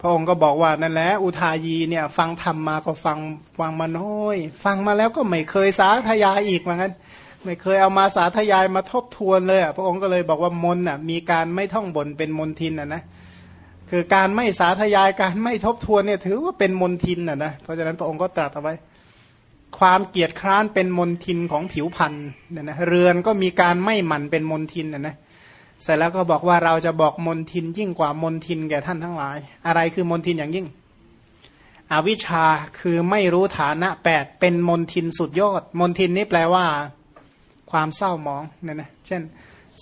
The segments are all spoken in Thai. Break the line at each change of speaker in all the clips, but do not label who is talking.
พระองค์ก็บอกว่านั่นแหละอุทายีเนี่ย ฟังธรรมมาก็ฟังฟังมาน้อย ฟังมาแล้วก็ไม่เคยสาธยายอีกเหมือนกันไม่เคยเอามาสาธยายมาทบทวนเลยอะพระองค์ก็เลยบอกว่ามนอะมีการไม่ท่องบนเป็นมนทินอะนะคือการไม่สาธยายการไม่ทบทวนเนี่ยถือว่าเป็นมนทินอะนะเพราะฉะนั้นพระองค์ก็ตรัสเอาไว้ ความเกียจคร้านเป็นมนทินของผิวพันธุ์เนี่ยนะเรือนก็มีการไม่หมั่นเป็นมนทินอะนะ เสร็จแล้วก็บอกว่าเราจะบอกมนทินยิ่งกว่ามนทินแก่ท่านทั้งหลาย อะไรคือมนทินอย่างยิ่ง อวิชชาคือไม่รู้ฐานะแปดเป็นมนทินสุดยอด มนทินนี่แปลว่า ความเศร้าหมองเนี่ยนะเช่น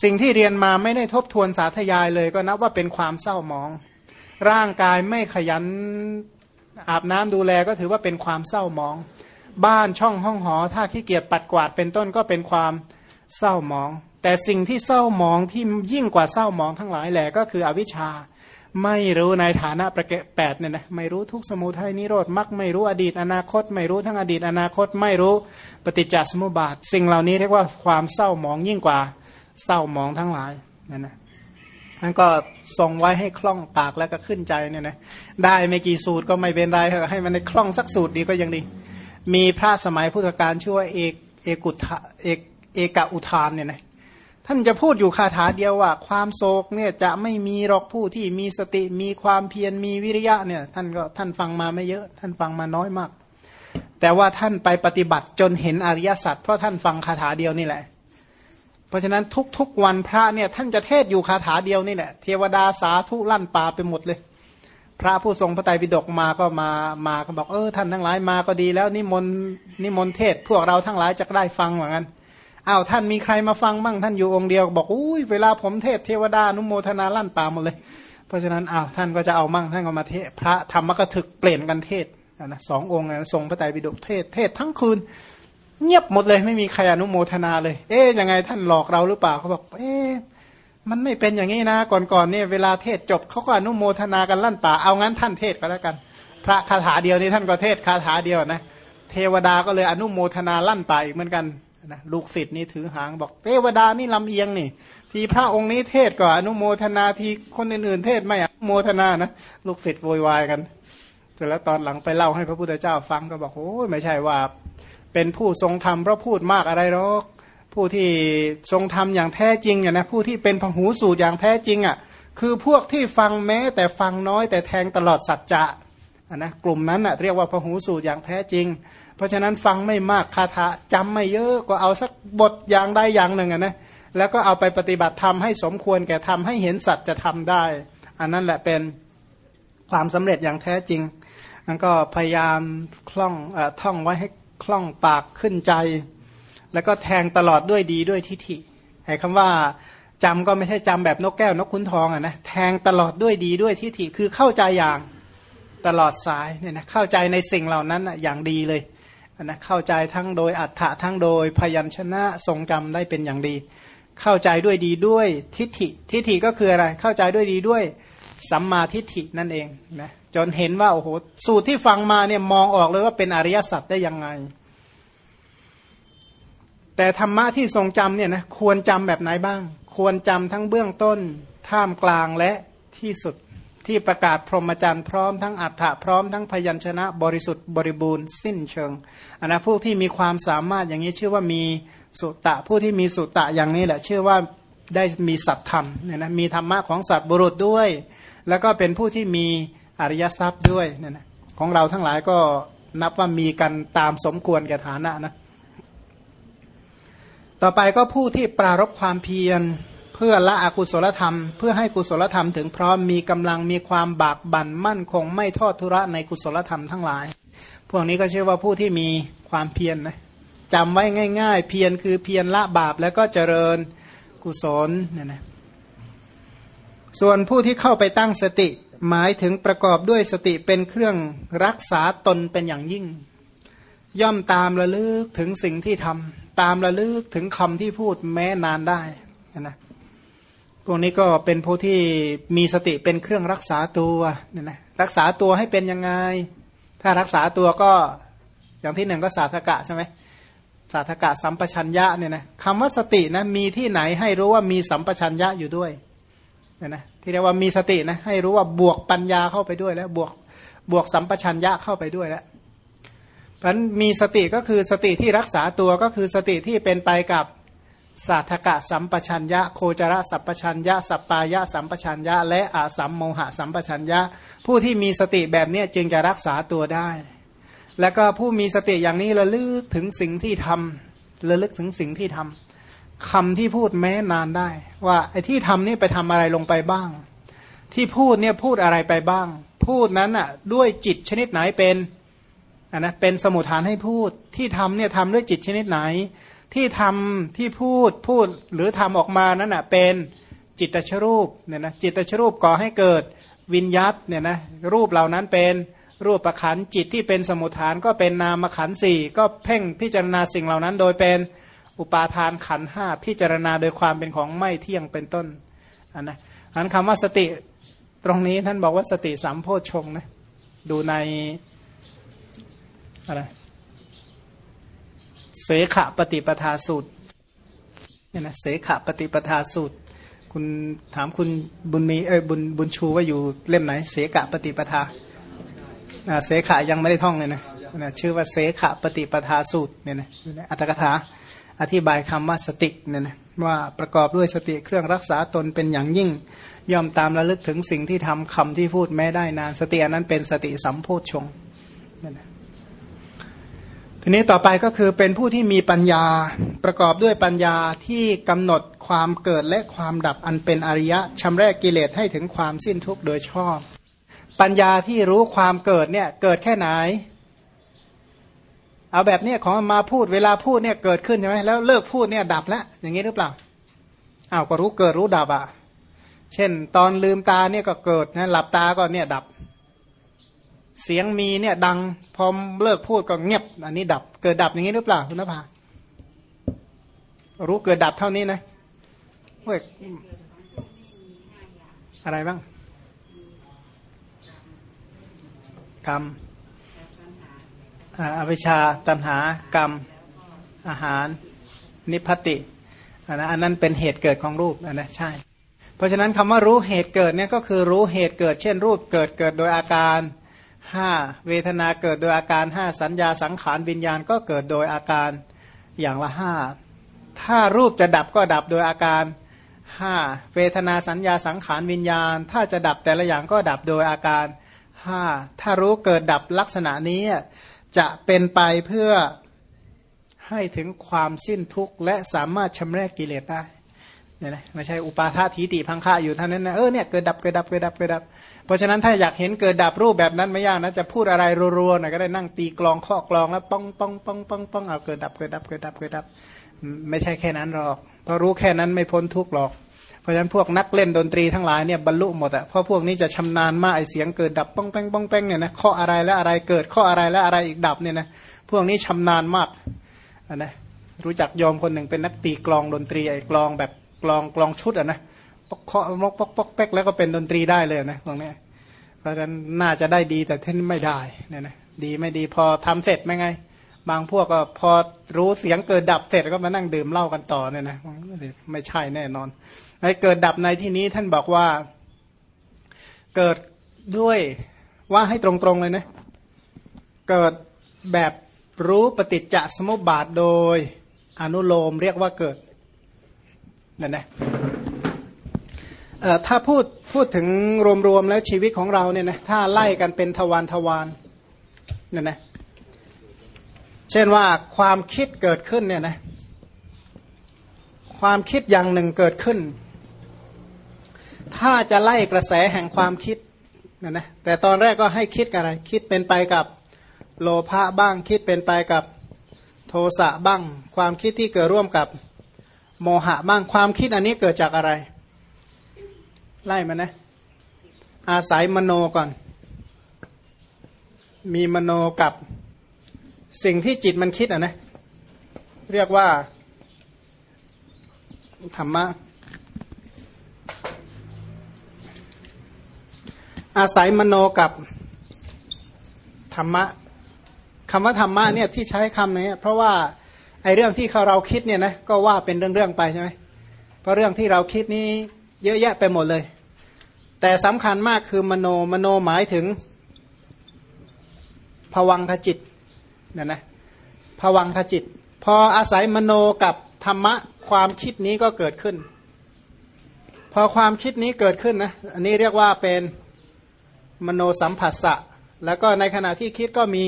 สิ่งที่เรียนมาไม่ได้ทบทวนสาธยายเลยก็นับว่าเป็นความเศร้าหมอง ร่างกายไม่ขยันอาบน้ำดูแลก็ถือว่าเป็นความเศร้าหมอง บ้านช่องห้องหอ ถ้าขี้เกียจปัดกวาดเป็นต้นก็เป็นความเศร้าหมอง แต่สิ่งที่เศร้ามองที่ยิ่งกว่าเศร้ามองทั้งหลายแหละก็คืออวิชชา ไม่รู้ในฐานะประเกแปดเนี่ยนะไม่รู้ทุกสมุทัยนิโรธมักไม่รู้อดีตอนาคต ไม่รู้ทั้งอดีตอนาคต ไม่รู้ปฏิจจสมุปบาท สิ่งเหล่านี้เรียกว่าความเศร้ามองยิ่งกว่าเศร้ามองทั้งหลายนั่นนะนั่นก็ทรงไว้ให้คล่องปากแล้วก็ขึ้นใจเนี่ยนะได้ไม่กี่สูตรก็ไม่เป็นไรให้มันในคล่องสักสูตรดีก็ยังดี มีพระสมัยพุทธกาลชื่อว่าเอกเอกุทะเอกเอกอุทานเนี่ยนะ ท่านจะพูดอยู่คาถาเดียวว่า ความโศกเนี่ยจะไม่มีหรอกผู้ที่มีสติมีความเพียรมีวิริยะเนี่ย ท่านก็ท่านฟังมาไม่เยอะ ท่านฟังมาน้อยมาก แต่ว่าท่านไปปฏิบัติจนเห็นอริยสัจเพราะท่านฟังคาถาเดียวนี่แหละ เพราะฉะนั้นทุกๆวันพระเนี่ยท่านจะเทศอยู่คาถาเดียวนี่แหละเทวดาสาธุลั่นป่าไปหมดเลย พระผู้ทรงพระไตรปิฎกมาก็มามาก็บอกเออท่านทั้งหลายมาก็ดีแล้วนิมนต์นิมนต์เทศพวกเราทั้งหลายจะได้ฟังเหมือนกัน อ้าวท่านมีใครมาฟังบ้างท่านอยู่องค์เดียว บอกอุ้ยเวลาผมเทศเทวดานุโมทนาลั่นป่าหมดเลย เพราะฉะนั้นอ้าวท่านก็จะเอามั่งท่านก็มาเทศพระธรรมกถึกเปลี่ยนกันเทศนะสององค์นะทรงพระไตรปิฎกเทศเทศทั้งคืน เงียบหมดเลยไม่มีใครอนุโมทนาเลย เอ๊ยยังไงท่านหลอกเราหรือเปล่าเขาบอก เอ๊มันไม่เป็นอย่างนี้นะ ก่อนๆเนี่ยเวลาเทศจบเขาก็อนุโมทนากันลั่นป่าเอางั้นท่านเทศก็แล้วกัน พระคาถาเดียวนี่ท่านก็เทศคาถาเดียวนะเทวดาก็เลยอนุโมทนาลั่นป่าอีกเหมือนกัน นะลูกศิษย์นี่ถือหางบอกเทวดานี่ลำเอียงนี่ ทีพระองค์นี้เทศก่อนอนุโมทนาทีคนอื่นๆ เทศไม่อนุโมทนานะลูกศิษย์โวยวายกันเสร็จแล้วตอนหลังไปเล่าให้พระพุทธเจ้าฟังก็บอกโอ้ยไม่ใช่ว่า เป็นผู้ทรงธรรมเพราะพูดมากอะไรหรอกผู้ที่ทรงธรรมอย่างแท้จริงเนี่ยนะผู้ที่เป็นพหูสูตรอย่างแท้จริงอะคือพวกที่ฟังแม้แต่ฟังน้อยแต่แทงตลอดสัจจะนะกลุ่มนั้นอะเรียกว่าพหูสูตรอย่างแท้จริง เพราะฉะนั้นฟังไม่มากคาถาจำไม่เยอะก็เอาสักบทอย่างใดอย่างหนึ่งนะแล้วก็เอาไปปฏิบัติทำให้สมควรแก่ทำให้เห็นสัตว์จะทำได้ อันนั้นแหละเป็นความสำเร็จอย่างแท้จริงนั่นก็พยายามคล่องอท่องไว้ให้คล่องปากขึ้นใจ แล้วก็แทงตลอดด้วยดีด้วยทิฏฐิไอ้คำว่าจำก็ไม่ใช่จำแบบนกแก้วนกขุนทองอะนะแทงตลอดด้วยดีด้วยทิฏฐิคือเข้าใจอย่างตลอดสายเนี่ยนะเข้าใจในสิ่งเหล่านั้นอย่างดีเลย นะเข้าใจทั้งโดยอัฏฐะทั้งโดยพยัญชนะทรงจำได้เป็นอย่างดี เข้าใจด้วยดีด้วยทิฏฐิทิฏฐิก็คืออะไรเข้าใจด้วยดีด้วยสัมมาทิฏฐินั่นเองนะจนเห็นว่าโอ้โหสูตรที่ฟังมาเนี่ยมองออกเลยว่าเป็นอริยสัจได้ยังไง แต่ธรรมะที่ทรงจำเนี่ยนะควรจำแบบไหนบ้าง ควรจำทั้งเบื้องต้น ท่ามกลางและที่สุด ที่ประกาศพรหมจรรย์พร้อมทั้งอัฏฐะพร้อมทั้งพยัญชนะบริสุทธิ์บริบูรณ์สิ้นเชิงอันนะผู้ที่มีความสามารถอย่างนี้ชื่อว่ามีสุตะผู้ที่มีสุตะอย่างนี้แหละชื่อว่าได้มีสัตธรรมเนี่ยนะมีธรรมะของสัตว์บุรุษด้วย แล้วก็เป็นผู้ที่มีอริยทรัพย์ด้วยเนี่ยนะของเราทั้งหลายก็นับว่ามีกันตามสมควรแก่ฐานะนะ ต่อไปก็ผู้ที่ปรารบความเพียร เพื่อละอกุศลธรรม เพื่อให้กุศลธรรมถึงพร้อมมีกำลังมีความบากบั่นมั่นคงไม่ทอดทุระในกุศลธรรมทั้งหลาย พวกนี้ก็เชื่อว่าผู้ที่มีความเพียรนนะจำไว้ง่าย ๆ เพียรคือเพียรละบาปแล้วก็เจริญกุศลเนี่ยนะส่วนผู้ที่เข้าไปตั้งสติหมายถึงประกอบด้วยสติเป็นเครื่องรักษาตนเป็นอย่างยิ่ง ย่อมตามระลึกถึงสิ่งที่ทำตามระลึกถึงคำที่พูดแม้นานได้นะ พวกนี้ก็เป็นผู้ที่มีสติเป็นเครื่องรักษาตัวเนี่ยนะรักษาตัวให้เป็นยังไง ถ้ารักษาตัวก็อย่างที่หนึ่งก็สาธกะใช่ไหมสาธกะสัมปชัญญะเนี่ยนะคำว่าสตินะมีที่ไหนให้รู้ว่ามีสัมปชัญญะอยู่ด้วยเนี่ยนะที่เรียกว่ามีสตินะให้รู้ว่าบวกปัญญาเข้าไปด้วยแล้วบวกบวกสัมปชัญญะเข้าไปด้วยแล้วเพราะมีสติก็คือสติที่รักษาตัวก็คือสติที่เป็นไปกับ สาธกะสัมปชัญญะ โคจรสัมปชัญญะ สัปปายะสัมปชัญญะ และอาสัมโมหะสัมปชัญญะ ผู้ที่มีสติแบบนี้จึงจะรักษาตัวได้ แล้วก็ผู้มีสติอย่างนี้ระลึกถึงสิ่งที่ทำระลึกถึงสิ่งที่ทำคำที่พูดแม้นานได้ ว่าไอ้ที่ทำนี่ไปทำอะไรลงไปบ้าง ที่พูดเนี่ยพูดอะไรไปบ้าง พูดนั้นอะด้วยจิตชนิดไหนเป็นอะนะเป็นสมุทฐานให้พูดที่ทำเนี่ยทำด้วยจิตชนิดไหน ที่ทำที่พูดพูดหรือทำออกมานั้นนะเป็นจิตชรูปเนี่ยนะจิตชรูปก่อให้เกิดวิญญัตเนี่ยนะรูปเหล่านั้นเป็นรูปประขันจิตที่เป็นสมุทฐานก็เป็นนามขันสี่ก็เพ่งพิจารณาสิ่งเหล่านั้น โดยเป็นอุปาทานขันห้าพิจารณาโดยความเป็นของไม่เที่ยงเป็นต้นอันนะอันคำว่าสติตรงนี้ท่านบอกว่าสติสามโพชงนะดูในอะไร เสขปฏิปทาสูตรเนี่ยนะเสขปฏิปทาสูตร คุณถามคุณบุญมีเอ้ยบุญบุญชูว่าอยู่เล่มไหน เสขปฏิปทาเสขายังไม่ได้ท่องเลยนะนะชื่อว่าเสขปฏิปทาสูตรเนี่ยนะอัตถกถาอธิบายคำว่าสติเนี่ยนะว่าประกอบด้วยสติเครื่องรักษาตนเป็นอย่างยิ่ง ย่อมตามระลึกถึงสิ่งที่ทำคำที่พูดแม้ได้นาน สติอันนั้นเป็นสติสัมโพชฌงนั่นนะ ทีนี้ต่อไปก็คือเป็นผู้ที่มีปัญญาประกอบด้วยปัญญาที่กำหนดความเกิดและความดับอันเป็นอริยะชำระกกิเลสให้ถึงความสิ้นทุกข์โดยชอบ ปัญญาที่รู้ความเกิดเนี่ยเกิดแค่ไหน เอาแบบนี้ของมาพูดเวลาพูดเนี่ยเกิดขึ้นใช่ไหมแล้วเลิกพูดเนี่ยดับแล้วอย่างนี้หรือเปล่าอ้าวก็รู้เกิดรู้ดับอะ เช่น ตอนลืมตาเนี่ยก็เกิดนะหลับตาก็เนี่ยดับ เสียงมีเนี่ยดังพอเลิกพูดก็เงียบ อันนี้ดับ เกิดดับอย่างนี้หรือเปล่าคุณนภารู้เกิดดับเท่านี้นะเว้ยอะไรบ้างกรรมอวิชชาตัณหากรรม อาหาร นิพพติอันนั้นเป็นเหตุเกิดของรูปนนะใช่ เพราะฉะนั้นคำว่ารู้เหตุเกิดเนี่ยก็คือรู้เหตุเกิด เช่นรูปเกิดเกิดโดยอาการ ห้าเวทนาเกิดโดยอาการห้าสัญญาสังขารวิญญาณก็เกิดโดยอาการอย่างละห้าถ้ารูปจะดับก็ดับโดยอาการห้าเวทนาสัญญาสังขารวิญญาณ ถ้าจะดับแต่ละอย่างก็ดับโดยอาการห้าถ้ารู้เกิดดับลักษณะนี้จะเป็นไปเพื่อให้ถึงความสิ้นทุกข์และสามารถชำระกิเลสได้ เนี่ยนะไม่ใช่อุปาทาทีติพังค่าอยู่เท่านั้นนะเออเนี่ยเกิดดับเกิดดับเกิดดับเกิดดับ เพราะฉะนั้นถ้าอยากเห็นเกิดดับรูปแบบนั้นไม่ยากนะจะพูดอะไรรัวๆหน่อยก็ได้นั่งตีกลองข้อกลองแล้วป้องป้องป้องป้องป้องเอาเกิดดับเกิดดับเกิดดับเกิดดับ ไม่ใช่แค่นั้นหรอกเพราะรู้แค่นั้นไม่พ้นทุกข์หรอก เพราะฉะนั้นพวกนักเล่นดนตรีทั้งหลายเนี่ยบรรลุหมดอะเพราะพวกนี้จะชำนาญมากไอเสียงเกิดดับป้องแป้งป้องแป้งเนี่ยนะข้ออะไรแล้วอะไรเกิดข้ออะไรแล้วอะไรอีกดับเนี่ยนะพวกนี้ชำนาญมากนะรู้จักยอมคนหนึ่งเป็นนักตีกลองดนตรีไอกลองแบบ กลองกลองชุดอะนะปอกเคาะมกปอกปอกแป๊กแล้วก็เป็นดนตรีได้เลยนะตรงนี้เพราะฉะนั้นน่าจะได้ดีแต่ท่านไม่ได้เนี่ยนะดีไม่ดีพอทำเสร็จไม่ไง บางพวกก็พอรู้เสียงเกิดดับเสร็จก็มานั่งดื่มเหล้ากันต่อเนี่ยนะไม่ใช่แน่นอนในเกิดดับในที่นี้ท่านบอกว่า เกิดด้วยว่าให้ตรงๆเลยนะเกิดแบบรู้ปฏิจจสมุปบาทโดยอนุโลมเรียกว่าเกิด นั่นนะถ้าพูดพูดถึงรวมๆแล้วชีวิตของเราเนี่ยนะถ้าไล่กันเป็นทวารทวารนั่นนะเช่นว่าความคิดเกิดขึ้นเนี่ยนะความคิดอย่างหนึ่งเกิดขึ้น ถ้าจะไล่กระแสแห่งความคิดนะนะแต่ตอนแรกก็ให้คิดอะไร คิดเป็นไปกับโลภะบ้าง คิดเป็นไปกับโทสะบ้าง ความคิดที่เกิดร่วมกับ โมหะบ้างความคิดอันนี้เกิดจากอะไร ไล่มานะ อาศัยมโนก่อน มีมโนกับสิ่งที่จิตมันคิดอะนะ เรียกว่าธรรมะอาศัยมโนกับธรรมะคำว่าธรรมะเนี่ยที่ใช้คำนี้เพราะว่า ไอเรื่องที่เราคิดเนี่ยนะก็ว่าเป็นเรื่องๆไปใช่ไหมเพราะเรื่องที่เราคิดนี้เยอะแยะไปหมดเลย แต่สำคัญมากคือมโนมโนหมายถึงผวังขจิตเนี่ยนะผวังขจิต พออาศัยมโนกับธรรมะความคิดนี้ก็เกิดขึ้น พอความคิดนี้เกิดขึ้นนะอันนี้เรียกว่าเป็นมโนสัมผัสสะแล้วก็ในขณะที่คิดก็มี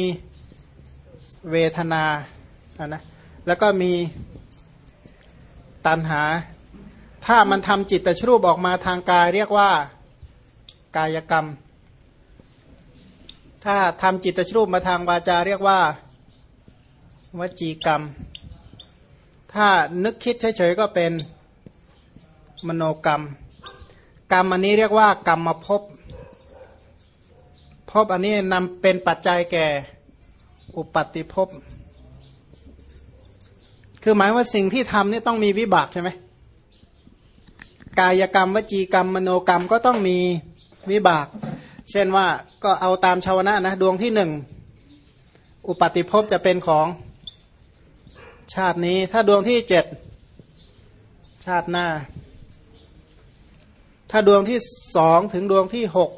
เวทนานะนะ แล้วก็มีตัณหา ถ้ามันทำจิตตชรูปออกมาทางกายเรียกว่ากายกรรม ถ้าทำจิตตชรูปมาทางวาจาเรียกว่าวจีกรรม ถ้านึกคิดเฉยๆก็เป็นมโนกรรม กรรมอันนี้เรียกว่ากรรมมาพบพบอันนี้นำเป็นปัจจัยแก่ อุปัติภพ คือหมายว่าสิ่งที่ทำนี่ต้องมีวิบากใช่ไหมกายกรรมวจีกรรมมโนกรรมก็ต้องมีวิบาก เช่นว่าก็เอาตามชาวนะนะดวงที่หนึ่งอุปติภพจะเป็นของชาตินี้ ถ้าดวงที่เจ็ดชาติหน้า ถ้าดวงที่สองถึงดวงที่หก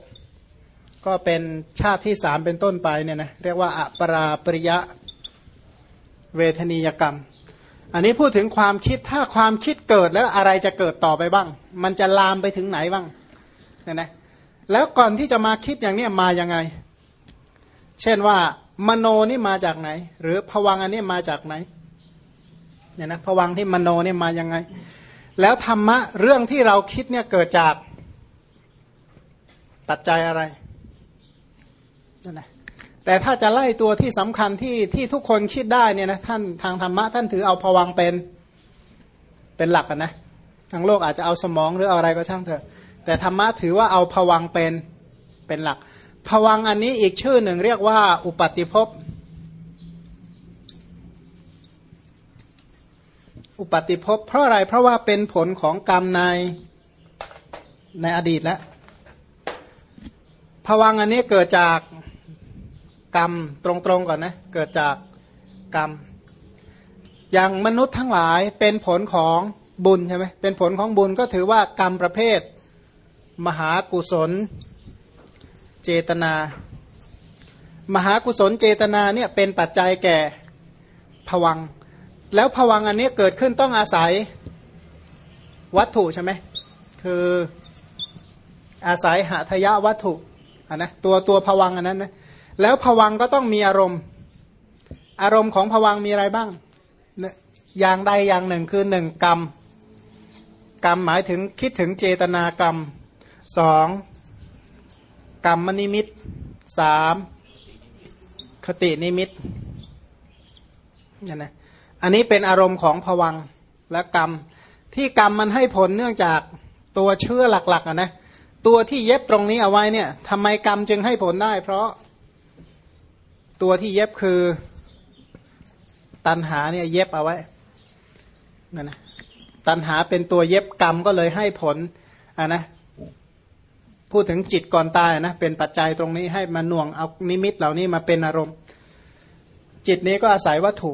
ก็เป็นชาติที่สามเป็นต้นไปเนี่ยนะเรียกว่าอปราปริยะเวทนียกรรม อันนี้พูดถึงความคิดถ้าความคิดเกิดแล้วอะไรจะเกิดต่อไปบ้าง มันจะลามไปถึงไหนบ้างเนี่ยนะแล้วก่อนที่จะมาคิดอย่างนี้มายังไง เช่นว่ามโนนี่มาจากไหน หรือผวังอันนี้มาจากไหนเนี่ยนะผวังที่มโนนี่มายังไง แล้วธรรมะเรื่องที่เราคิดเนี่ยเกิดจากปัจจัยอะไรนั่นแหละ แต่ถ้าจะไล่ตัวที่สำคัญที่ที่ทุกคนคิดได้เนี่ยนะท่านทางธรรมะท่านถือเอาผวังเป็นเป็นหลักนะทางโลกอาจจะเอาสมองหรือเอาอะไรก็ช่างเถอะ แต่ธรรมะถือว่าเอาผวังเป็นเป็นหลักผวังอันนี้อีกชื่อหนึ่งเรียกว่า อุปติภพอุปติภพเพราะอะไรเพราะว่าเป็นผลของกรรมในในอดีตแล้วผวังอันนี้เกิดจาก กรรมตรงๆก่อนนะเกิดจากกรรม อย่างมนุษย์ทั้งหลายเป็นผลของบุญใช่ไหมเป็นผลของบุญก็ถือว่ากรรมประเภท มหากุศลเจตนา มหากุศลเจตนาเนี่ยเป็นปัจจัยแก่ผวัง แล้วผวังอันนี้เกิดขึ้นต้องอาศัยวัตถุใช่ไหมคืออาศัยหาทยะวัตถุอะนะตัวตัวผวังอันนั้นนะ แล้วผวังก็ต้องมีอารมณ์ อารมณ์ของผวังมีอะไรบ้าง อย่างใดอย่างหนึ่งคือหนึ่งกรรม กรรมหมายถึงคิดถึงเจตนากรรมสองกรรมนิมิตสามคตินิมิตนี่นะอันนี้เป็นอารมณ์ของผวังและกรรม ที่กรรมมันให้ผลเนื่องจากตัวเชื่อหลักๆอะนะตัวที่เย็บตรงนี้เอาไว้เนี่ยทำไมกรรมจึงให้ผลได้ เพราะ ตัวที่เย็บคือตันหาเนี่ยเย็บเอาไว้นั่นนะตันหาเป็นตัวเย็บกรรมก็เลยให้ผลอะนะพูดถึงจิตก่อนตายนะเป็นปัจจัยตรงนี้ให้มาหน่วงเอานิมิตเหล่านี้มาเป็นอารมณ์ จิตนี้ก็อาศัยวัตถุ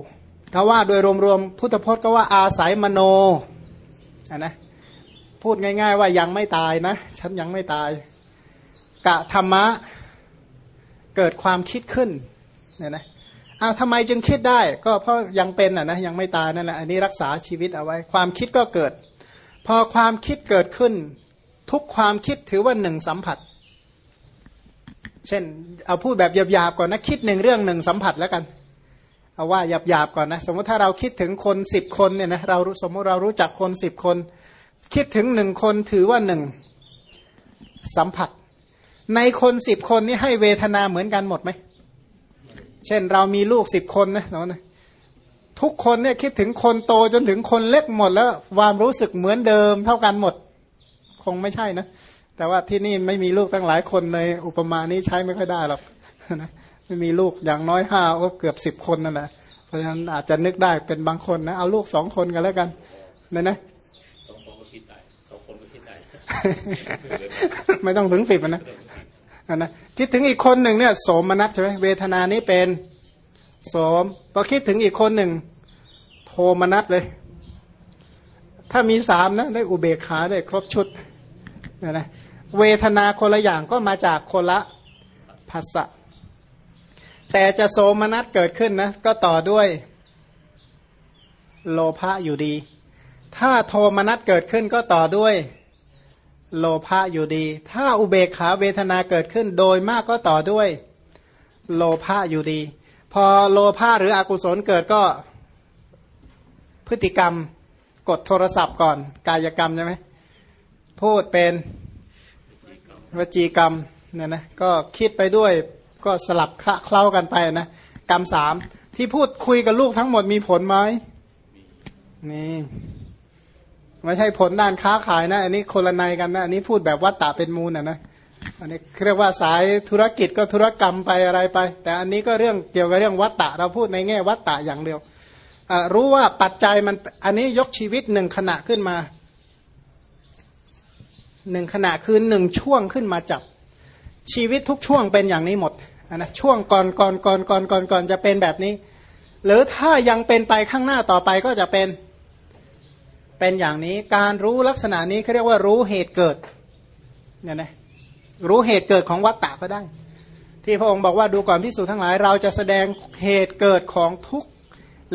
ถ้าว่าโดยรวมๆพุทธพจน์ก็ว่าอาศัยมโนอะนะพูดง่าย ๆ ว่ายังไม่ตายนะฉันยังไม่ตาย กะธรรมะเกิดความคิดขึ้น เนี่ยนะอ้าวทำไมจึงคิดได้ ก็เพราะยังเป็นอะนะยังไม่ตายนั่นแหละอันนี้รักษาชีวิตเอาไว้ ความคิดก็เกิด พอความคิดเกิดขึ้น ทุกความคิดถือว่าหนึ่งสัมผัส เช่น เอาพูดแบบหยาบๆก่อนนะคิดหนึ่งเรื่องหนึ่งสัมผัสแล้วกันเอาว่าหยาบๆก่อนนะสมมติถ้าเราคิดถึงคนสิบคนเนี่ยนะเราสมมติเรารู้จักคนสิบคน คิดถึงหนึ่งคนถือว่าหนึ่งสัมผัส ในคนสิบคนนี้ให้เวทนาเหมือนกันหมดไหม เช่นเรามีลูกสิบคนนะนะทุกคนเนี่ยคิดถึงคนโตจนถึงคนเล็กหมดแล้วความรู้สึกเหมือนเดิมเท่ากันหมด คงไม่ใช่นะ แต่ว่าที่นี่ไม่มีลูกตั้งหลายคนในอุปมานี้ใช้ไม่ค่อยได้หรอกนะไม่มีลูกอย่างน้อยห้าก็เกือบสิบคนนั่นแหละเพราะฉะนั้นอาจจะนึกได้เป็นบางคนนะ เอาลูกสองคนกันแล้วกันนะนะสองคนก็คิดได้สองคนก็คิดได้ไม่ต้องถึงสิบนะ นะคิดถึงอีกคนหนึ่งเนี่ยโสมนัสใช่ไหมเวทนานี้เป็นโสมพอคิดถึงอีกคนหนึ่ง โทมนัสเลย ถ้ามีสามนะได้อุเบกขาได้ครบชุดนะนะเวทนาคนละอย่างก็มาจากคนละภาษะแต่จะโสมนัสเกิดขึ้นนะก็ต่อด้วยโลภะอยู่ดี ถ้าโทมนัสเกิดขึ้นก็ต่อด้วย โลภะอยู่ดี ถ้าอุเบกขาเวทนาเกิดขึ้น โดยมากก็ต่อด้วย โลภะอยู่ดี พอโลภะหรืออกุศลเกิดก็พฤติกรรมกดโทรศัพท์ก่อน กายกรรมใช่ไหมพูดเป็นวจีกรรมเนี่ยนะก็คิดไปด้วยก็สลับคะเคล้ากันไปนะกรรมสามที่พูดคุยกับลูกทั้งหมดมีผลไหมนี่ ไม่ใช่ผลด้านค้าขายนะ อันนี้คนละในกันนะ อันนี้พูดแบบวัตตะเป็นมูลนะนะอันนี้เรียกว่าสายธุรกิจก็ธุรกรรมไปอะไรไป แต่อันนี้ก็เรื่องเกี่ยวกับเรื่องวัตตะเราพูดในแง่วัตตะอย่างเดียวรู้ว่าปัจจัยมันอันนี้ยกชีวิตหนึ่งขณะขึ้นมาหนึ่งขณะคือหนึ่งช่วงขึ้นมาจับชีวิตทุกช่วงเป็นอย่างนี้หมดนะช่วงก่อนก่อนก่อนก่อนก่อนก่อนจะเป็นแบบนี้ หรือถ้ายังเป็นไปข้างหน้าต่อไปก็จะเป็น เป็นอย่างนี้การรู้ลักษณะนี้เขาเรียกว่ารู้เหตุเกิดเนี่ยนะรู้เหตุเกิดของวัตตะก็ได้ ที่พระองค์บอกว่าดูก่อนพิสูจนทั้งหลาย เราจะแสดงเหตุเกิดของทุกข์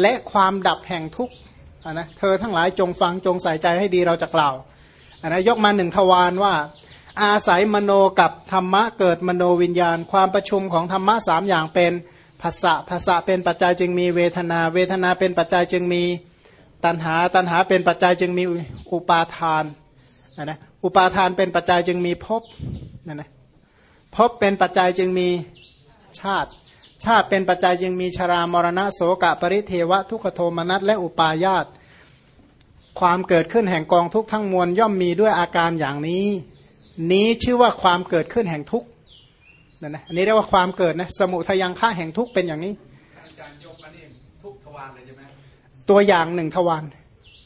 และความดับแห่งทุกข์นะเธอทั้งหลายจงฟังจงใส่ใจให้ดีเราจะกล่าวนะยกมาหนึ่งทวารว่า อาศัยมโนกับธรรมะเกิดมโนวิญญาณ ความประชุมของธรรมะสามอย่างเป็นภาษะภาษะเป็นปัจจัยจึงมีเวทนา เวทนาเป็นปัจจัยจึงมี ตัณหาตัณหาเป็นปัจจัยจึงมีอุปาทานนะอุปาทานเป็นปัจจัยจึงมีภพนะนะภพเป็นปัจจัยจึงมีชาติ ชาติเป็นปัจจัยจึงมีชรามรณะโสกะปริเทวะทุกขโทมนัสและอุปาญาตความเกิดขึ้นแห่งกองทุกทั้งมวลย่อมมีด้วยอาการอย่างนี้ นี้ชื่อว่าความเกิดขึ้นแห่งทุกนั่นนะอันนี้เรียกว่าความเกิดนะสมุทยังฆ่าแห่งทุกเป็นอย่างนี้ ตัวอย่างหนึ่งทวาร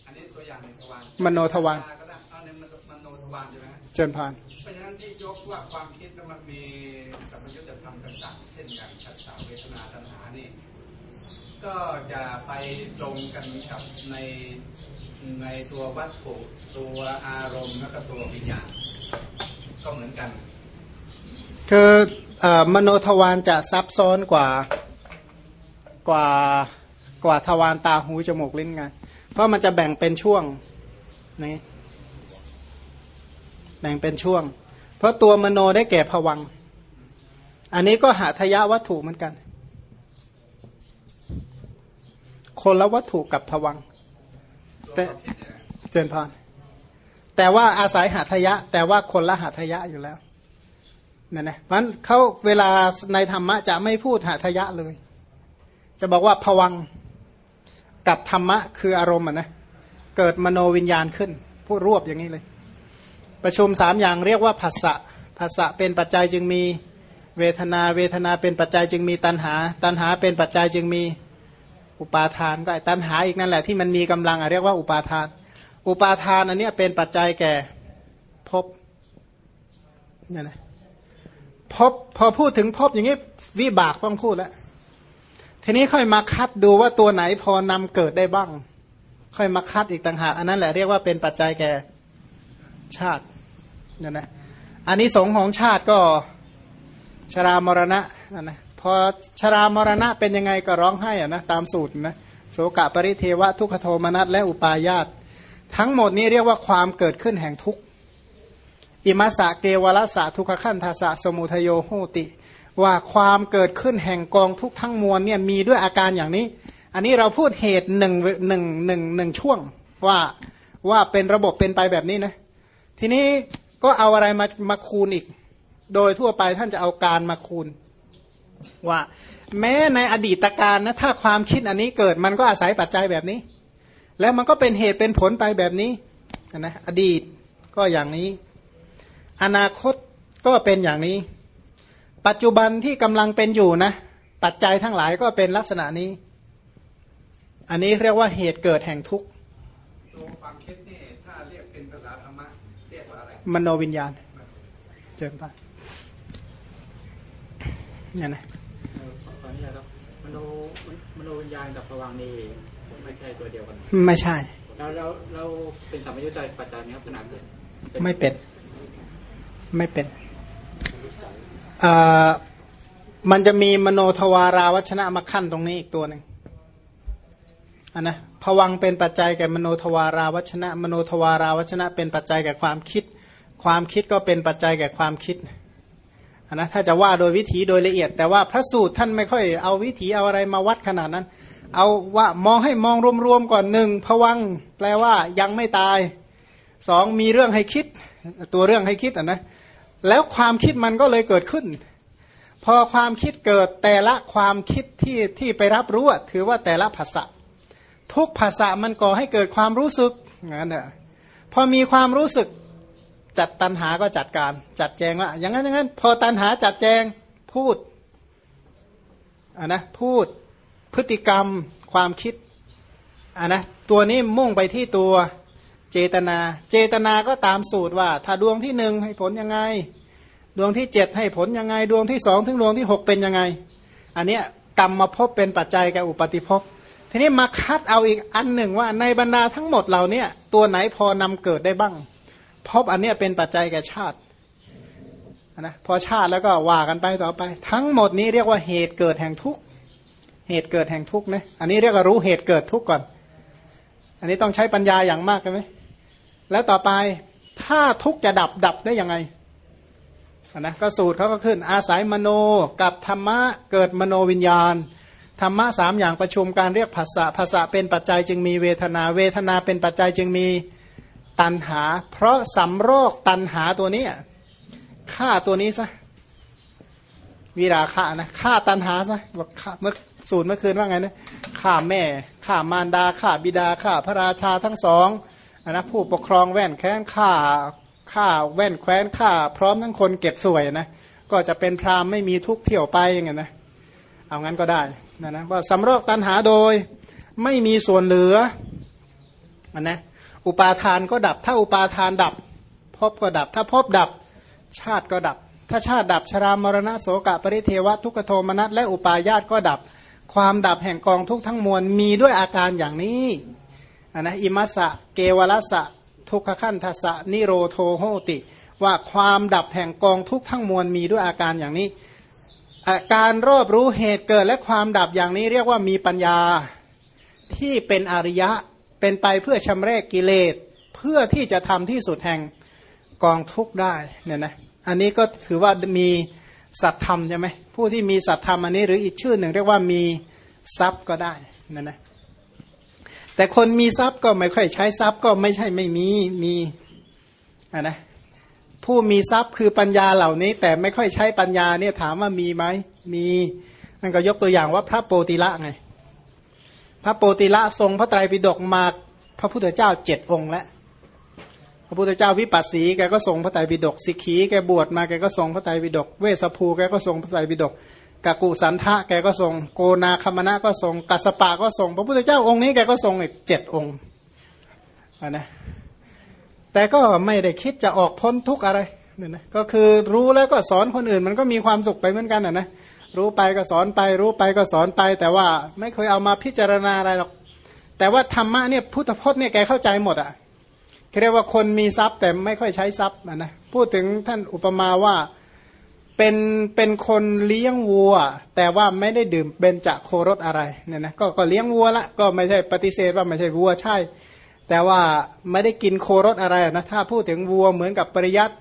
อันนี้ตัวอย่างหนึ่งทวารมโนทวารก็ได้อันนี้มโนทวารใช่ไหมเจนพานเพราะฉะนั้นที่ยกว่าความคิดมันมีสัมยุญธรรมต่างๆเช่นอย่างชัดสาเวทนาตัณหานี่ก็จะไปตรงกันกับในในตัววัตถุตัวอารมณ์และก็ตัววิญญาณก็เหมือนกัน คืออมโนทวารจะซับซ้อนกว่ากว่า กว่าทวารตาหูจมูกลิ้นไงเพราะมันจะแบ่งเป็นช่วงนี่แบ่งเป็นช่วง เพราะตัวมโนได้แก่ผวัง อันนี้ก็หาทยะวัตถุเหมือนกัน คนละวัตถุกับผวัง แต่เจนพานแต่ว่าอาศัยหาทยะ แต่ว่าคนละหาทยะอยู่แล้วนั่นนะมันเขาเวลาในธรรมะจะไม่พูดหาทยะเลย จะบอกว่าผวัง กับธรรมะคืออารมณ์นะเกิดมโนวิญญาณขึ้นพูดรวบอย่างนี้เลย ประชุมสามอย่างเรียกว่าภาษะภาษะเป็นปัจจัยจึงมีเวทนาเวทนาเป็นปัจจัยจึงมีตัณหา ตัณหาเป็นปัจจัยจึงมีอุปาทานก็ไอ้ตัณหาอีกนั่นแหละที่มันมีกำลังเรียกว่าอุปาทาน อุปาทานอันนี้เป็นปัจจัยแก่ภพนี่ยนะภพพอพูดถึงภพอย่างนี้วิบากต้องพูดแล้ว ทีนี้ค่อยมาคัดดูว่าตัวไหนพอนำเกิดได้บ้าง ค่อยมาคัดอีกต่างหากอันนั้นแหละเรียกว่าเป็นปัจจัยแก่ชาตินี่นะอันนี้สงของชาติก็ชรามรณะนะพอชรามรณะเป็นยังไงก็ร้องไห้อะนะตามสูตรนะโสกะปริเทวะทุกขโทมนัสและอุปาญาตทั้งหมดนี้เรียกว่าความเกิดขึ้นแห่งทุกข์อิมาสะเกวรสะทุกขขันธาสะสมุทโยโหติ ว่าความเกิดขึ้นแห่งกองทุกทั้งมวลเนี่ยมีด้วยอาการอย่างนี้ อันนี้เราพูดเหตุหนึ่งหนึ่งหนึ่งหนึ่งช่วงว่าว่าเป็นระบบเป็นไปแบบนี้นะ ทีนี้ก็เอาอะไรมามาคูณอีก โดยทั่วไปท่านจะเอาการมาคูณ ว่า แม้ในอดีตการนะถ้าความคิดอันนี้เกิดมันก็อาศัยปัจจัยแบบนี้ แล้วมันก็เป็นเหตุเป็นผลไปแบบนี้นะอดีตก็อย่างนี้ อนาคตก็เป็นอย่างนี้ ปัจจุบันที่กำลังเป็นอยู่นะปัจจัยทั้งหลายก็เป็นลักษณะนี้ อันนี้เรียกว่าเหตุเกิดแห่งทุกข์ตัวความคิดนี่ถ้าเรียกเป็นภาษาธรรมะเรียกว่าอะไรมโนวิญญาณ เจริญพรเนี่ยนะ
ขออนุญาตครับมโนมโนวิญญาณกับภวังนี่ไม่ใช่ตัวเดียวกัน
ไม่ใช่
เราเราเราเป็นสามยุทธปัจจัยไหมครับขนาดเกิด
ไม่เป็น ไม่เป็นอ่า มันจะมีมโนทวาราวัชนะมาขั้นตรงนี้อีกตัวหนึ่งอันนะผวังเป็นปัจจัยแก่มโนทวาราวัชนะ มโนทวาราวัชนะ เป็นปัจจัยแก่ความคิด ความคิดก็เป็นปัจจัยแก่ความคิดอันนะถ้าจะว่าโดยวิถีโดยละเอียด แต่ว่าพระสูตรท่านไม่ค่อยเอาวิถีเอาอะไรมาวัดขนาดนั้น เอาว่ามองให้มองรวมๆก่อนหนึ่งผวังแปลว่ายังไม่ตายสองมีเรื่องให้คิด ตัวเรื่องให้คิดอะนะ แล้วความคิดมันก็เลยเกิดขึ้น พอความคิดเกิดแต่ละความคิดที่ที่ไปรับรู้ถือว่าแต่ละภาษาทุกภาษามันก่อให้เกิดความรู้สึกงั้นเถอะพอมีความรู้สึกจัดตันหาก็จัดการ จัดแจงว่าอย่างนั้นอย่างนั้น พอตันหาจัดแจงพูดอะนะพูดพฤติกรรมความคิดอะนะตัวนี้มุ่งไปที่ตัว เจตนา เจตนาก็ตามสูตรว่า ถ้าดวงที่หนึ่งให้ผลยังไง ดวงที่เจ็ดให้ผลยังไง ดวงที่สองถึงดวงที่หกเป็นยังไง อันเนี้ยกรรมมาพบเป็นปัจจัยแก่อุปติภพทีนี้มาคัดเอาอีกอันหนึ่งว่าในบรรดาทั้งหมดเหล่านี้ตัวไหนพอนำเกิดได้บ้างพบอันเนี้ยเป็นปัจจัยแก่ชาตินะพอชาติแล้วก็ว่ากันไปต่อไป ทั้งหมดนี้เรียกว่าเหตุเกิดแห่งทุกข์เหตุเกิดแห่งทุกข์นะอันนี้เรียกว่ารู้เหตุเกิดทุกข์ก่อน อันนี้ต้องใช้ปัญญาอย่างมากใช่ไหม แล้วต่อไปถ้าทุกข์จะดับดับได้ยังไงนะก็สูตรเขาก็ขึ้นอาศัยมโนกับธรรมะเกิดมโนวิญญาณธรรมะสามอย่างประชุมการเรียกภาษาภาษาเป็นปัจจัยจึงมีเวทนา เวทนาเป็นปัจจัยจึงมีตันหา เพราะสำโรคตันหาตัวนี้ฆ่าตัวนี้ซะวิราคะนะฆ่าตันหาซะบอกเมื่อสูตรเมื่อคืนว่าไงนะฆ่าแม่ฆ่ามารดาฆ่าบิดาฆ่าพระราชาทั้งสอง นะผู้ปกครองแว่นแค้นฆ่าฆ่าแว่นแคว้นฆ่า พร้อมทั้งคนเก็บสวยนะก็จะเป็นพรามไม่มีทุกเที่ยวไปอย่างเงี้ยนะเอางั้นก็ได้นะนะว่าสำรอกตันหาโดยไม่มีส่วนเหลือมันนะอุปาทานก็ดับ ถ้าอุปาทานดับพบก็ดับ ถ้าพบดับชาติก็ดับ ถ้าชาติดับชรามรณะโสกะปริเทวะทุกโทมนัสและอุปาญาตก็ดับ ความดับแห่งกองทุกทั้งมวลมีด้วยอาการอย่างนี้ อันนะอิมัสสะเกวรสสะ ทุกขขั้นทสะนิโรโทโหติ ว่าความดับแห่งกองทุกทั้งมวลมีด้วยอาการอย่างนี้การรอบรู้เหตุเกิดและความดับอย่างนี้เรียกว่ามีปัญญาที่เป็นอริยะเป็นไปเพื่อชำระกิเลสเพื่อที่จะทำที่สุดแห่งกองทุกข์ได้เนี่ยนะอันนี้ก็ถือว่ามีสัตธรรมใช่ไหมผู้ที่มีสัตธรรมอันนี้หรืออีกชื่อหนึ่งเรียกว่ามีทรัพย์ก็ได้นั่นนะ แต่คนมีทรัพย์ก็ไม่ค่อยใช้ทรัพย์ก็ไม่ใช่ไม่มีมีอ่านะผู้มีทรัพย์คือปัญญาเหล่านี้ แต่ไม่ค่อยใช้ปัญญาเนี่ยถามว่ามีไหมมีนั่นก็ยกตัวอย่างว่าพระโปติละไง พระโปติละทรงพระไตรปิฎกมาพระพุทธเจ้าเจ็ดองค์แล้วพระพุทธเจ้าวิปัสสีแกก็ทรงพระไตรปิฎกสิกขีแกบวชมาแกก็ทรงพระไตรปิฎกเวสภูแกก็ทรงพระไตรปิฎก กากุสันทะแกก็ทรง โกนาคมณะก็ทรงกัสปะก็ทรง พระพุทธเจ้าองค์นี้แกก็ทรงอีกเจ็ดองค์นะแต่ก็ไม่ได้คิดจะออกพ้นทุกอะไรเนี่ยนะก็คือรู้แล้วก็สอนคนอื่น มันก็มีความสุขไปเหมือนกันนะนะรู้ไปก็สอนไป รู้ไปก็สอนไป แต่ว่าไม่เคยเอามาพิจารณาอะไรหรอก แต่ว่าธรรมะเนี่ยพุทธพจน์เนี่ยแกเข้าใจหมดอะเรียกว่าคนมีทรัพย์แต่ไม่ค่อยใช้ทรัพย์นะพูดถึงท่านอุปมาว่า เป็นเป็นคนเลี้ยงวัว แต่ว่าไม่ได้ดื่มเบญจโครสอะไรเนี่ยนะก็ก็เลี้ยงวัวละก็ไม่ใช่ปฏิเสธว่าไม่ใช่วัวใช่ แต่ว่าไม่ได้กินโครสอะไรนะถ้าพูดถึงวัวเหมือนกับปริยัติ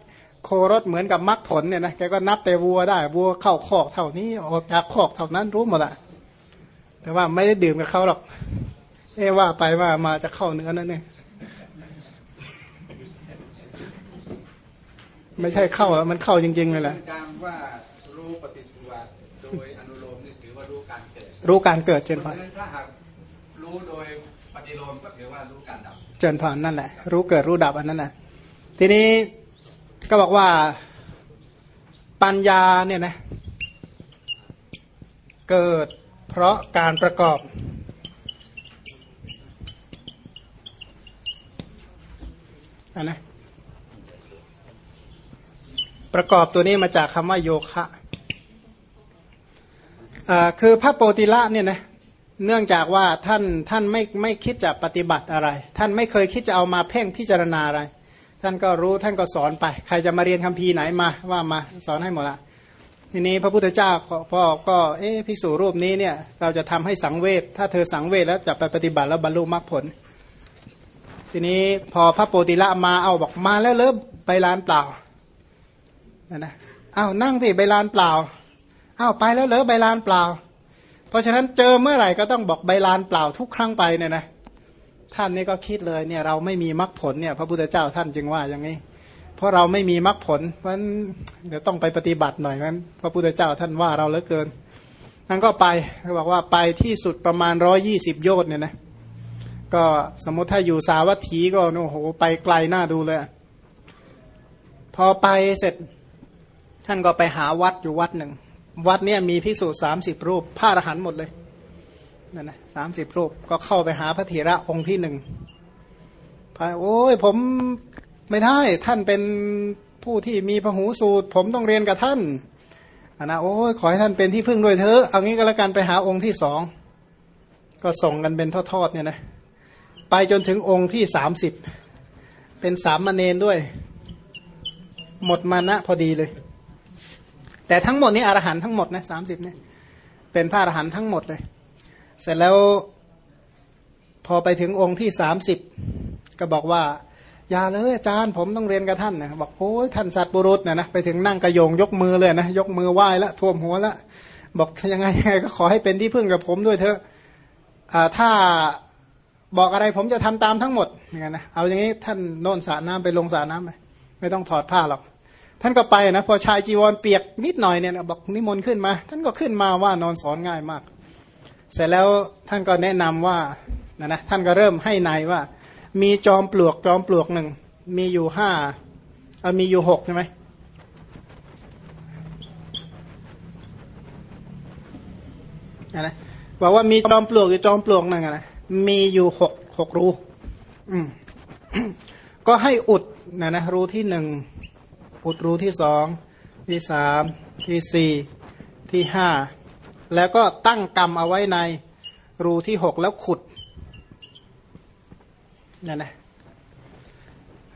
โครสเหมือนกับมรรคผลเนี่ยนะแกก็นับแต่วัวได้ วัวเข้าคอกเท่านี้ออกจากคอกเท่านั้นรู้หมดอะแต่ว่าไม่ได้ดื่มกับเขาหรอกเอว่าไปว่ามาจะเข้าเนื้อนั่นเอง ไม่ใช่เข้าอะมันเข้าจริงๆเลยแหละ
การว่ารู้ปฏิจจวัโดยอนุโลมนี่ถือว่ารู้การเกิด
รู้การเกิดเจนพ
รถ้าหากรู้โดยปฏิโลมก็ถือว่ารู้การดับ
เจนพรนั่นแหละ รู้เกิดรู้ดับอันนั้นแหละทีนี้ก็บอกว่าปัญญาเนี่ยนะเกิดเพราะการประกอบอันนะ ประกอบตัวนี้มาจากคำว่าโยคะคือพระโปติละเนี่ยนะเนื่องจากว่าท่านท่านไม่ไม่คิดจะปฏิบัติอะไร ท่านไม่เคยคิดจะเอามาเพ่งพิจารณาอะไร ท่านก็รู้ท่านก็สอนไป ใครจะมาเรียนคัมภีร์ไหนมาว่ามาสอนให้หมดละทีนี้พระพุทธเจ้าพอก็เอ๊ะภิกษุรูปนี้เนี่ยเราจะทำให้สังเวชถ้าเธอสังเวชแล้วจะไปปฏิบัติแล้วบรรลุมรรคผล ทีนี้พอพระโปติละมาเอาบอกมาแล้วเลิฟไปลานเปล่า นะนะอ้าวนั่งที่ใบลานเปล่าอ้าวไปแล้วเหรอใบลานเปล่า เพราะฉะนั้นเจอเมื่อไหร่ก็ต้องบอกใบลานเปล่าทุกครั้งไปเนี่ยนะท่านนี่ก็คิดเลยเนี่ยเราไม่มีมรรคผลเนี่ยพระพุทธเจ้าท่านจึงว่าอย่างนี้ เพราะเราไม่มีมรรคผลเพราะเดี๋ยวต้องไปปฏิบัติหน่อยนั้นพระพุทธเจ้าท่านว่าเราเหลือเกินท่นก็ไปเขาบอกว่าไปที่สุดประมาณร้อยี่สิบโยชน์เนี่ยนะก็สมมติถ้าอยู่สาวัตถีก็โอ้โหไปไกลหน้าดูเลย พอไปเสร็จ ท่านก็ไปหาวัดอยู่วัดหนึ่ง วัดเนี่ยมีพิสูจน์สามสิบรูปผ้าอรหันหมดเลยนั่นนะสามสิบรูปก็เข้าไปหาพระเถระองค์ที่หนึ่งพระโอ้ยผมไม่ได้ท่านเป็นผู้ที่มีพหูสูตร ผมต้องเรียนกับท่านอนนะโอ้ยขอให้ท่านเป็นที่พึ่งด้วยเถอะเอางี้ก็แล้วกันไปหาองค์ที่สองก็ส่งกันเป็นทอดๆเนี่ยนะไปจนถึงองค์ที่สามสิบเป็นสามมเณรด้วย หมดมานะพอดีเลย แต่ทั้งหมดนี้อรหันทั้งหมดนะสามสิบเนี่ยเป็นพระอรหันทั้งหมดเลย เสร็จแล้วพอไปถึงองค์ที่สามสิบก็บอกว่าอย่าเลยอาจารย์ผมต้องเรียนกับท่านนะบอกโอ้ยท่านสัตว์บุรุษเนี่ยนะไปถึงนั่งกระโยงยกมือเลยนะยกมือไหว้แล้วท่วมหัวแล้วบอกยังไงยังไงก็ขอให้เป็นที่พึ่งกับผมด้วยเถอะถ้าบอกอะไรผมจะทำตามทั้งหมดอย่างนั้นนะเอาอย่างนี้ท่านโน่นสระน้ำไปลงสระน้ำไปไม่ต้องถอดผ้าหรอก ท่านก็ไปนะพอชายจีวรเปียกนิดหน่อยเนี่ยบอกนิมนต์ขึ้นมา ท่านก็ขึ้นมาว่านอนสอนง่ายมาก เสร็จแล้วท่านก็แนะนำว่านะนะท่านก็เริ่มให้ในว่า มีจอมปลวกจอมปลวกหนึ่งมีอยู่ห้าเอามีอยู่หกใช่ไหมนะบอกว่ามีจอมปลวกอยู่จอมปลวกหนึ่งนะมีอยู่หกหกรูอืมก็ให้อุดนะนะรูที่หนึ่ง อุดรูที่สองที่สามที่สี่ที่ห้าแล้วก็ตั้งกรรมเอาไว้ในรูที่หกแล้วขุดนั่นนะ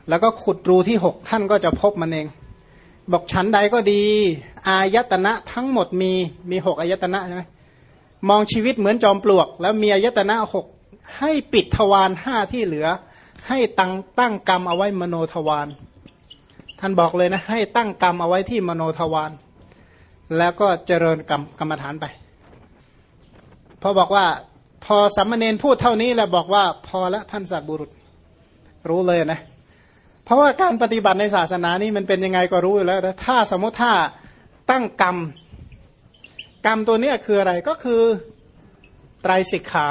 แล้วก็ขุดรูที่หกท่านก็จะพบมันเอง บอกชั้นใดก็ดี อายตนะทั้งหมดมีมีหกอายตนะใช่ไหมมองชีวิตเหมือนจอมปลวก แล้วมีอายตนะหกให้ปิดทวารห้าที่เหลือ ให้ตั้งตั้งกรรมเอาไว้มโนทวาร ท่านบอกเลยนะ ให้ตั้งกรรมเอาไว้ที่มโนทวารแล้วก็เจริญกรรมกรรมฐานไป พอบอกว่า พอสัมมาเนนพูดเท่านี้แล้วบอกว่าพอล้วท่านสัตบุรุษ รู้เลยนะ เพราะว่าการปฏิบัติในศาสนานี้มันเป็นยังไงก็รู้อยู่แล้วนะถ้าสมมติถ้าตั้งกรรม กรรมตัวนี้คืออะไรก็คือไตรสิกขา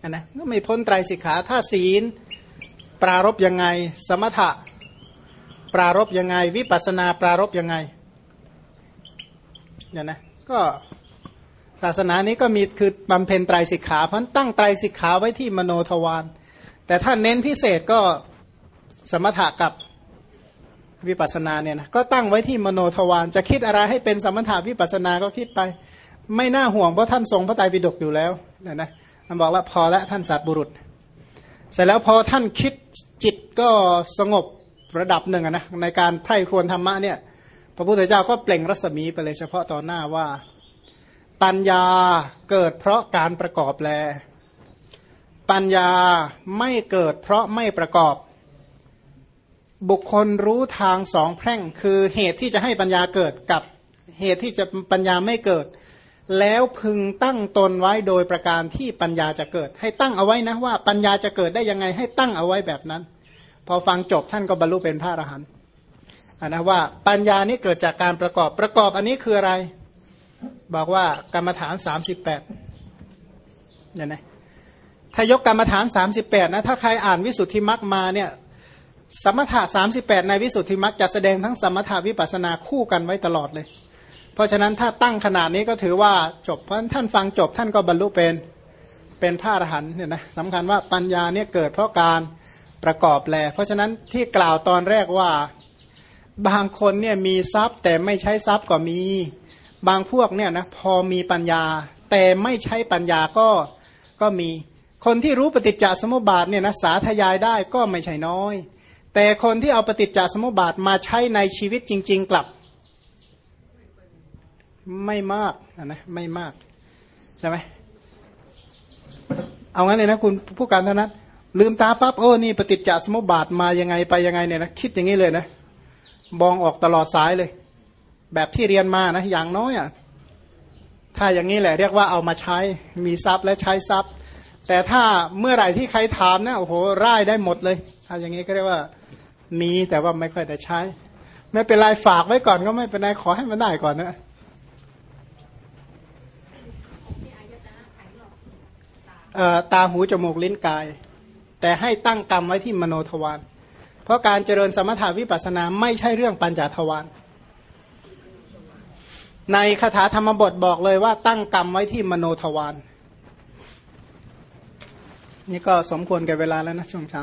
อันนะก็ไม่พ้นไตรสิกขา ถ้าศีล ปรารบยังไง สมถะ ปรารบยังไง วิปัสนาปรารบยังไงเนี่ยนะก็ศาสนานี้ก็มีคือบำเพ็ญไตรสิกขาเพราะตั้งไตรสิกขาไว้ที่มโนทวารแต่ถ้าเน้นพิเศษก็สมถะกับวิปัสนาเนี่ยนะก็ตั้งไว้ที่มโนทวารจะคิดอะไรให้เป็นสมถะวิปัสนาก็คิดไป ไม่น่าห่วงเพราะท่านทรงพระไตรปิฎกอยู่แล้วเนี่ยนะท่านบอกแล้วพอแล้วท่านสัตบุรุษ เสร็จแล้วพอท่านคิดจิตก็สงบ ระดับหนึ่งนะในการไพร่ครวญธรรมะเนี่ยพระพุทธเจ้าก็เปล่งรัศมีไปเลยเฉพาะตอนหน้าว่า ปัญญาเกิดเพราะการประกอบแล ปัญญาไม่เกิดเพราะไม่ประกอบ บุคคลรู้ทางสองแพร่ง คือเหตุที่จะให้ปัญญาเกิดกับเหตุที่จะปัญญาไม่เกิด แล้วพึงตั้งตนไว้โดยประการที่ปัญญาจะเกิด ให้ตั้งเอาไว้นะว่าปัญญาจะเกิดได้ยังไงให้ตั้งเอาไว้แบบนั้น พอฟังจบท่านก็บรรลุเป็นพระอรหันต์นนะว่าปัญญานี้เกิดจากการประกอบประกอบอันนี้คืออะไร บอกว่ากรรมฐานสามสิบแปดเนี่ยนะถ้ายกกรรมฐานสามสิบแปดนะถ้าใครอ่านวิสุทธิมรรคมาเนี่ยสมถะสามสิบแปดในวิสุทธิมรรคจะแสดงทั้งสมถะวิปัสนาคู่กันไว้ตลอดเลย เพราะฉะนั้นถ้าตั้งขนาดนี้ก็ถือว่าจบเพราะท่านฟังจบท่านก็บรรลุเป็นเป็นพระอรหันต์เนี่ยนะสำคัญว่าปัญญาเนี่ยเกิดเพราะการ ประกอบแล เพราะฉะนั้นที่กล่าวตอนแรกว่าบางคนเนี่ยมีทรัพย์แต่ไม่ใช้ทรัพย์ก็มี บางพวกเนี่ยนะพอมีปัญญา แต่ไม่ใช้ปัญญาก็ก็มี คนที่รู้ปฏิจจสมุปบาทเนี่ยนะสาธยายได้ก็ไม่ใช่น้อย แต่คนที่เอาปฏิจจสมุปบาทมาใช้ในชีวิตจริง ๆ กลับ ไม่มากนะไม่มากใช่ไหมเอางั้นเลยนะคุณผู้การเท่านั้น ลืมตาปั๊บโอ้นี่ปฏิจจสมุปบาทมายังไงไปยังไงเนี่ยนะคิดอย่างนี้เลยนะบองออกตลอดสายเลย แบบที่เรียนมานะอย่างน้อยอะถ้าอย่างนี้แหละเรียกว่าเอามาใช้มีทรัพย์และใช้ทรัพย์ แต่ถ้าเมื่อไหร่ที่ใครถามนะโอ้โหร่ายได้หมดเลยถ้าอย่างนี้ก็เรียกว่ามีแต่ว่าไม่ค่อยแต่ใช้ ไม่เป็นไรฝากไว้ก่อนก็ไม่เป็นไรขอให้มันได้ก่อนนะเอ่อตาหูจมูกลิ้นกาย แต่ให้ตั้งกรรมไว้ที่มโนทวาร เพราะการเจริญสมถาวิปัสนาไม่ใช่เรื่องปัญจทวาร ในคาถาธรรมบทบอกเลยว่าตั้งกรรมไว้ที่มโนทวาร นี่ก็สมควรแก่เวลาแล้วนะช่วงเช้า